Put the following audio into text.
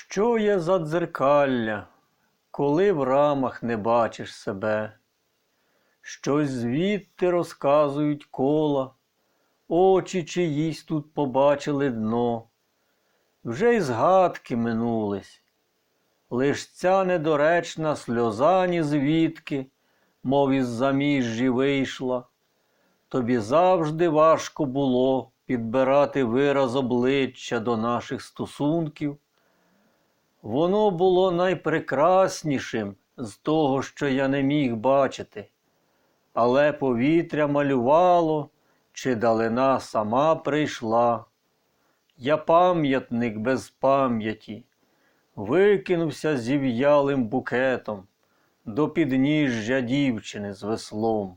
Що є за дзеркалля, коли в рамах не бачиш себе? Щось звідти розказують кола, очі чиїсь тут побачили дно. Вже й згадки минулись, лиш ця недоречна сльоза ні звідки, мов із заміжжі вийшла. Тобі завжди важко було підбирати вираз обличчя до наших стосунків. Воно було найпрекраснішим з того, що я не міг бачити, але повітря малювало, чи далина сама прийшла. Я пам'ятник без пам'яті, викинувся зів'ялим букетом до підніжжя дівчини з веслом.